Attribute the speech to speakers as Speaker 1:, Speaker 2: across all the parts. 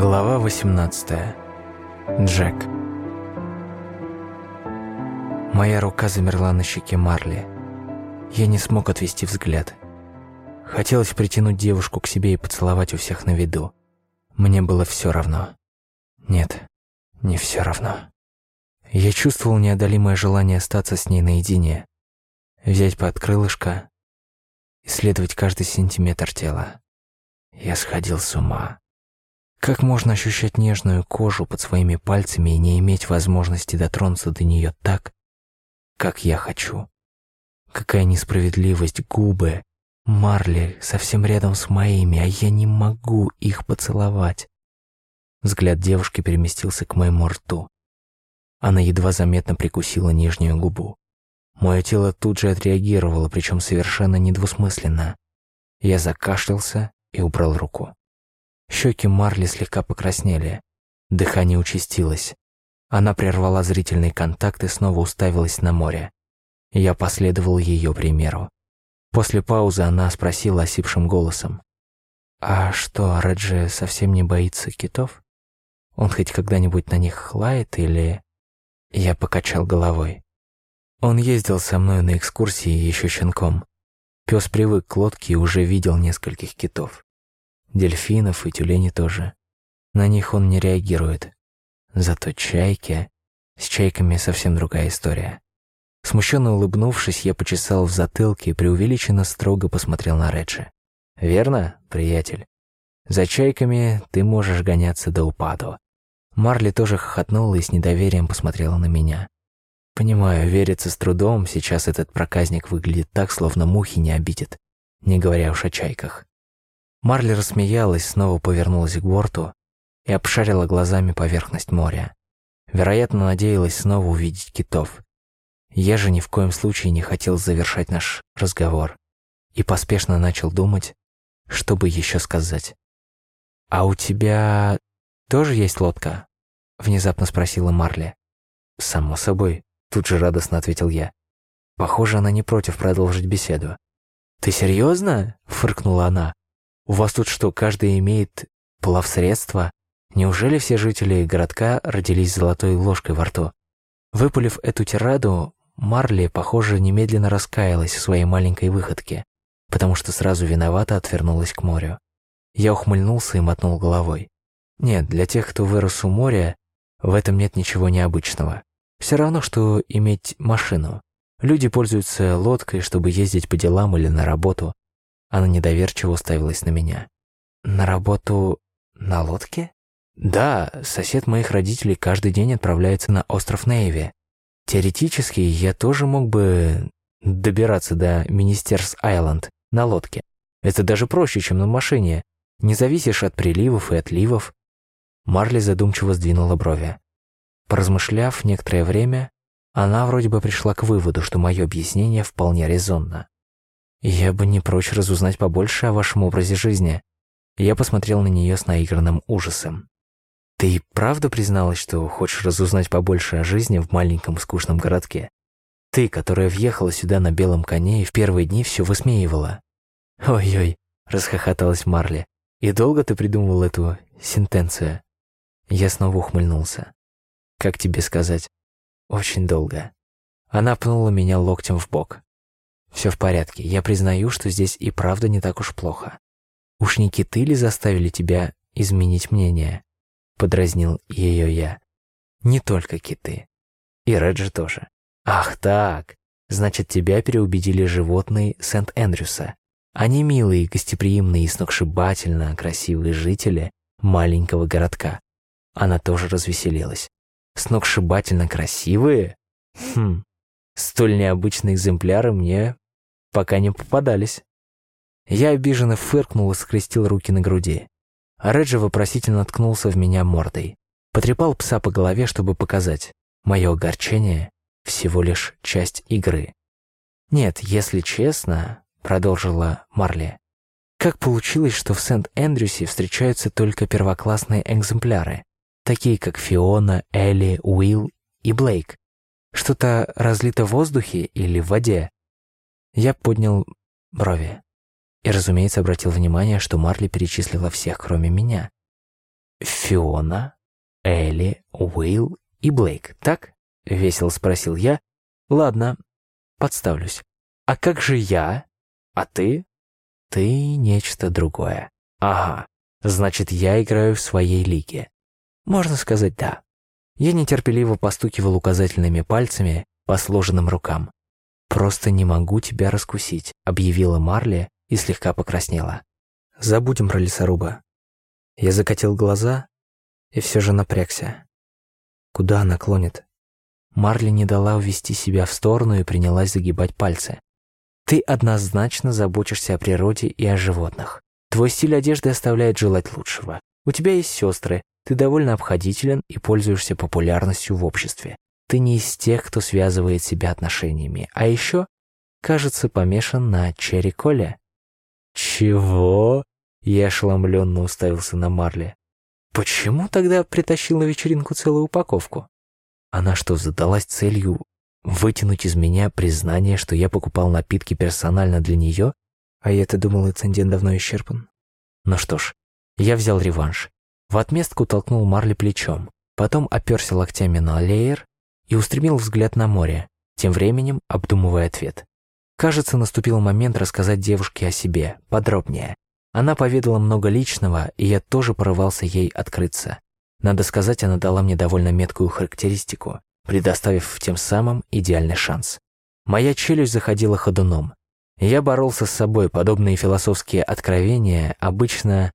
Speaker 1: Глава 18. Джек. Моя рука замерла на щеке Марли. Я не смог отвести взгляд. Хотелось притянуть девушку к себе и поцеловать у всех на виду. Мне было все равно. Нет, не все равно. Я чувствовал неодолимое желание остаться с ней наедине, взять под крылышко, исследовать каждый сантиметр тела. Я сходил с ума. Как можно ощущать нежную кожу под своими пальцами и не иметь возможности дотронуться до нее так, как я хочу? Какая несправедливость, губы, Марли совсем рядом с моими, а я не могу их поцеловать. Взгляд девушки переместился к моему рту. Она едва заметно прикусила нижнюю губу. Мое тело тут же отреагировало, причем совершенно недвусмысленно. Я закашлялся и убрал руку. Щеки Марли слегка покраснели. Дыхание участилось. Она прервала зрительный контакт и снова уставилась на море. Я последовал ее примеру. После паузы она спросила осипшим голосом. «А что, Реджи совсем не боится китов? Он хоть когда-нибудь на них лает или...» Я покачал головой. Он ездил со мной на экскурсии еще щенком. Пес привык к лодке и уже видел нескольких китов. Дельфинов и тюлени тоже. На них он не реагирует. Зато чайки... С чайками совсем другая история. Смущенно улыбнувшись, я почесал в затылке и преувеличенно строго посмотрел на Реджи. «Верно, приятель? За чайками ты можешь гоняться до упаду». Марли тоже хохотнула и с недоверием посмотрела на меня. Понимаю, верится с трудом, сейчас этот проказник выглядит так, словно мухи не обидит, не говоря уж о чайках. Марли рассмеялась, снова повернулась к борту и обшарила глазами поверхность моря. Вероятно, надеялась снова увидеть китов. Я же ни в коем случае не хотел завершать наш разговор и поспешно начал думать, что бы еще сказать. «А у тебя тоже есть лодка?» — внезапно спросила Марли. «Само собой», — тут же радостно ответил я. Похоже, она не против продолжить беседу. «Ты серьезно?» — фыркнула она. У вас тут что, каждый имеет плавсредство? Неужели все жители городка родились золотой ложкой во рту? Выпалив эту тираду, Марли, похоже, немедленно раскаялась в своей маленькой выходке, потому что сразу виновато отвернулась к морю. Я ухмыльнулся и мотнул головой. Нет, для тех, кто вырос у моря, в этом нет ничего необычного. Все равно, что иметь машину. Люди пользуются лодкой, чтобы ездить по делам или на работу, она недоверчиво уставилась на меня. «На работу на лодке?» «Да, сосед моих родителей каждый день отправляется на остров Нейви. Теоретически я тоже мог бы добираться до Министерс-Айленд на лодке. Это даже проще, чем на машине. Не зависишь от приливов и отливов». Марли задумчиво сдвинула брови. Поразмышляв некоторое время, она вроде бы пришла к выводу, что мое объяснение вполне резонно. «Я бы не прочь разузнать побольше о вашем образе жизни». Я посмотрел на нее с наигранным ужасом. «Ты и правда призналась, что хочешь разузнать побольше о жизни в маленьком скучном городке? Ты, которая въехала сюда на белом коне и в первые дни все высмеивала». «Ой-ой», — расхохоталась Марли. «И долго ты придумывал эту сентенцию?» Я снова ухмыльнулся. «Как тебе сказать?» «Очень долго». Она пнула меня локтем в бок. Все в порядке, я признаю, что здесь и правда не так уж плохо. Уж не киты ли заставили тебя изменить мнение? Подразнил ее я. Не только киты. И Реджи тоже. Ах так, значит, тебя переубедили животные Сент-Эндрюса. Они милые, гостеприимные и сногсшибательно красивые жители маленького городка. Она тоже развеселилась. Сногсшибательно красивые? Хм, Столь необычные экземпляры мне пока не попадались. Я обиженно фыркнул и скрестил руки на груди. Реджи вопросительно ткнулся в меня мордой. Потрепал пса по голове, чтобы показать. Мое огорчение — всего лишь часть игры. «Нет, если честно», — продолжила Марли, «как получилось, что в Сент-Эндрюсе встречаются только первоклассные экземпляры, такие как Фиона, Элли, Уилл и Блейк? Что-то разлито в воздухе или в воде? Я поднял брови и, разумеется, обратил внимание, что Марли перечислила всех, кроме меня. Фиона, Элли, Уилл и Блейк, так?» — весело спросил я. «Ладно, подставлюсь. А как же я? А ты?» «Ты нечто другое. Ага, значит, я играю в своей лиге. Можно сказать «да». Я нетерпеливо постукивал указательными пальцами по сложенным рукам. «Просто не могу тебя раскусить», — объявила Марли и слегка покраснела. «Забудем про лесоруба». Я закатил глаза и все же напрягся. Куда она клонит? Марли не дала увести себя в сторону и принялась загибать пальцы. «Ты однозначно заботишься о природе и о животных. Твой стиль одежды оставляет желать лучшего. У тебя есть сестры, ты довольно обходителен и пользуешься популярностью в обществе. Ты не из тех, кто связывает себя отношениями. А еще, кажется, помешан на черри коле. «Чего?» Я ошеломленно уставился на Марли. «Почему тогда притащил на вечеринку целую упаковку?» Она что, задалась целью вытянуть из меня признание, что я покупал напитки персонально для нее? А я-то думал, инцидент давно исчерпан. Ну что ж, я взял реванш. В отместку толкнул Марли плечом, потом оперся локтями на леер и устремил взгляд на море, тем временем обдумывая ответ. Кажется, наступил момент рассказать девушке о себе, подробнее. Она поведала много личного, и я тоже порывался ей открыться. Надо сказать, она дала мне довольно меткую характеристику, предоставив тем самым идеальный шанс. Моя челюсть заходила ходуном. Я боролся с собой, подобные философские откровения обычно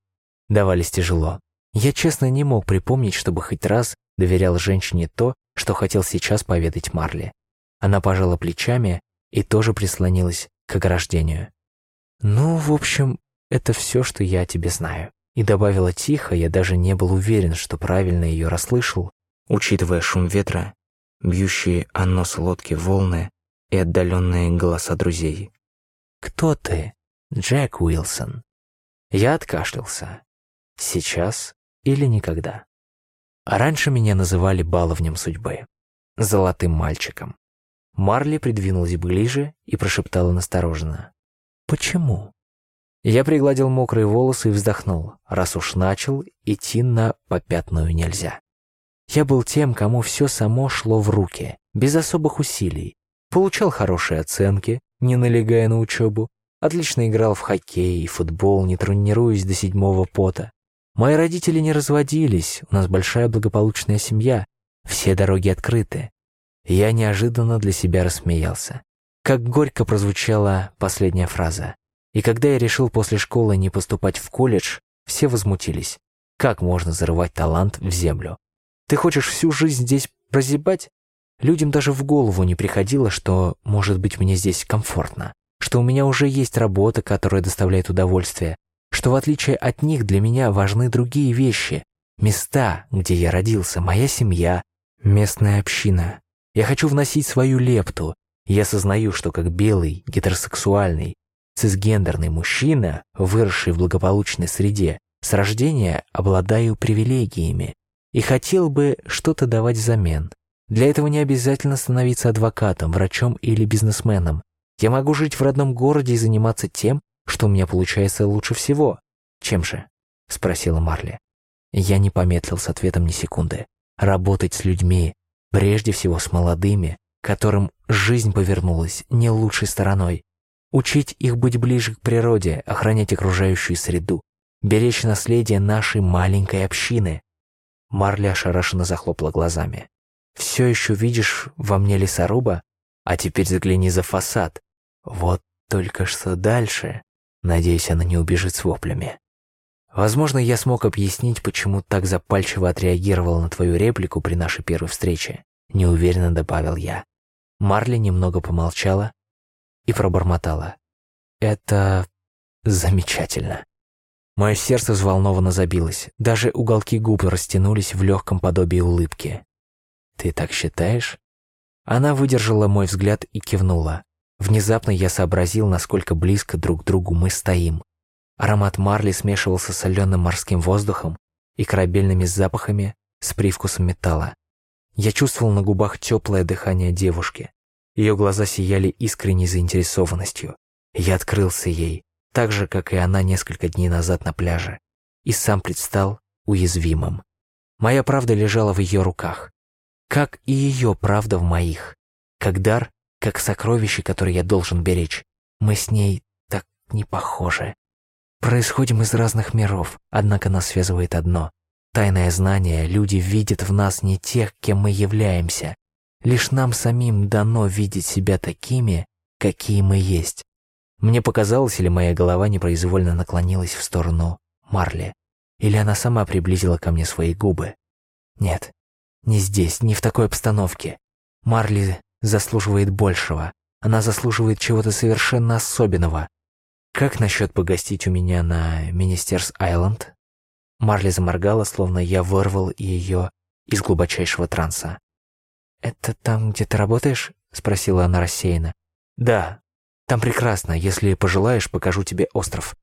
Speaker 1: давались тяжело. Я честно не мог припомнить, чтобы хоть раз доверял женщине то, что хотел сейчас поведать Марли. Она пожала плечами и тоже прислонилась к ограждению. «Ну, в общем, это все, что я о тебе знаю». И добавила тихо, я даже не был уверен, что правильно ее расслышал, учитывая шум ветра, бьющие о нос лодки волны и отдаленные голоса друзей. «Кто ты, Джек Уилсон?» Я откашлялся. Сейчас или никогда. А раньше меня называли баловнем судьбы, золотым мальчиком. Марли придвинулась ближе и прошептала настороженно. «Почему?» Я пригладил мокрые волосы и вздохнул, раз уж начал, идти на попятную нельзя. Я был тем, кому все само шло в руки, без особых усилий. Получал хорошие оценки, не налегая на учебу, отлично играл в хоккей и футбол, не тренируясь до седьмого пота. Мои родители не разводились, у нас большая благополучная семья, все дороги открыты. Я неожиданно для себя рассмеялся. Как горько прозвучала последняя фраза. И когда я решил после школы не поступать в колледж, все возмутились. Как можно зарывать талант в землю? Ты хочешь всю жизнь здесь прозябать? Людям даже в голову не приходило, что, может быть, мне здесь комфортно, что у меня уже есть работа, которая доставляет удовольствие, что в отличие от них для меня важны другие вещи. Места, где я родился, моя семья, местная община. Я хочу вносить свою лепту. Я сознаю, что как белый, гетеросексуальный, цисгендерный мужчина, выросший в благополучной среде, с рождения обладаю привилегиями и хотел бы что-то давать взамен. Для этого не обязательно становиться адвокатом, врачом или бизнесменом. Я могу жить в родном городе и заниматься тем, что у меня получается лучше всего. Чем же? Спросила Марли. Я не помедлил с ответом ни секунды. Работать с людьми, прежде всего с молодыми, которым жизнь повернулась не лучшей стороной. Учить их быть ближе к природе, охранять окружающую среду, беречь наследие нашей маленькой общины. Марли ошарашенно захлопала глазами. «Все еще видишь во мне лесоруба? А теперь загляни за фасад. Вот только что дальше Надеюсь, она не убежит с воплями. Возможно, я смог объяснить, почему так запальчиво отреагировал на твою реплику при нашей первой встрече. Неуверенно добавил я. Марли немного помолчала и пробормотала. Это замечательно. Мое сердце взволнованно забилось. Даже уголки губ растянулись в легком подобии улыбки. «Ты так считаешь?» Она выдержала мой взгляд и кивнула. Внезапно я сообразил, насколько близко друг к другу мы стоим. Аромат марли смешивался с соленым морским воздухом и корабельными запахами с привкусом металла. Я чувствовал на губах теплое дыхание девушки. Ее глаза сияли искренней заинтересованностью. Я открылся ей, так же, как и она несколько дней назад на пляже, и сам предстал уязвимым. Моя правда лежала в ее руках, как и ее правда в моих. Как дар, как сокровище, которое я должен беречь. Мы с ней так не похожи. Происходим из разных миров, однако нас связывает одно. Тайное знание, люди видят в нас не тех, кем мы являемся. Лишь нам самим дано видеть себя такими, какие мы есть. Мне показалось, или моя голова непроизвольно наклонилась в сторону Марли, или она сама приблизила ко мне свои губы. Нет, не здесь, не в такой обстановке. Марли заслуживает большего. Она заслуживает чего-то совершенно особенного. Как насчет погостить у меня на Министерс-Айленд? Марли заморгала, словно я вырвал ее из глубочайшего транса. «Это там, где ты работаешь?» — спросила она рассеянно. «Да, там прекрасно. Если пожелаешь, покажу тебе остров».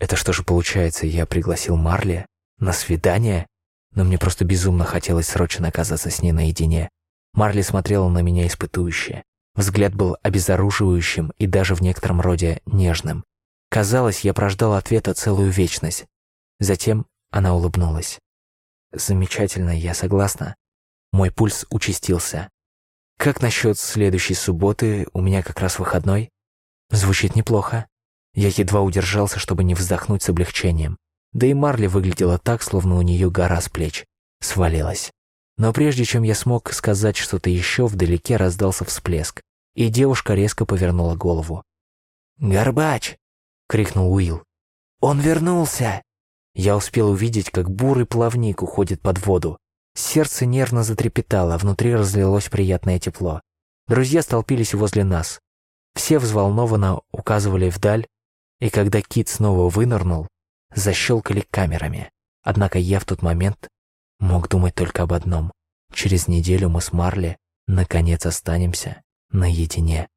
Speaker 1: Это что же получается, я пригласил Марли на свидание? Но мне просто безумно хотелось срочно оказаться с ней наедине. Марли смотрела на меня испытующе. Взгляд был обезоруживающим и даже в некотором роде нежным. Казалось, я прождал ответа целую вечность. Затем она улыбнулась. «Замечательно, я согласна». Мой пульс участился. «Как насчет следующей субботы? У меня как раз выходной?» Звучит неплохо. Я едва удержался, чтобы не вздохнуть с облегчением. Да и Марли выглядела так, словно у нее гора с плеч. Свалилась. Но прежде чем я смог сказать что-то еще, вдалеке раздался всплеск, и девушка резко повернула голову. «Горбач!» — крикнул Уилл. «Он вернулся!» Я успел увидеть, как бурый плавник уходит под воду. Сердце нервно затрепетало, внутри разлилось приятное тепло. Друзья столпились возле нас. Все взволнованно указывали вдаль, и когда Кит снова вынырнул, защелкали камерами. Однако я в тот момент мог думать только об одном. Через неделю мы с Марли наконец останемся наедине.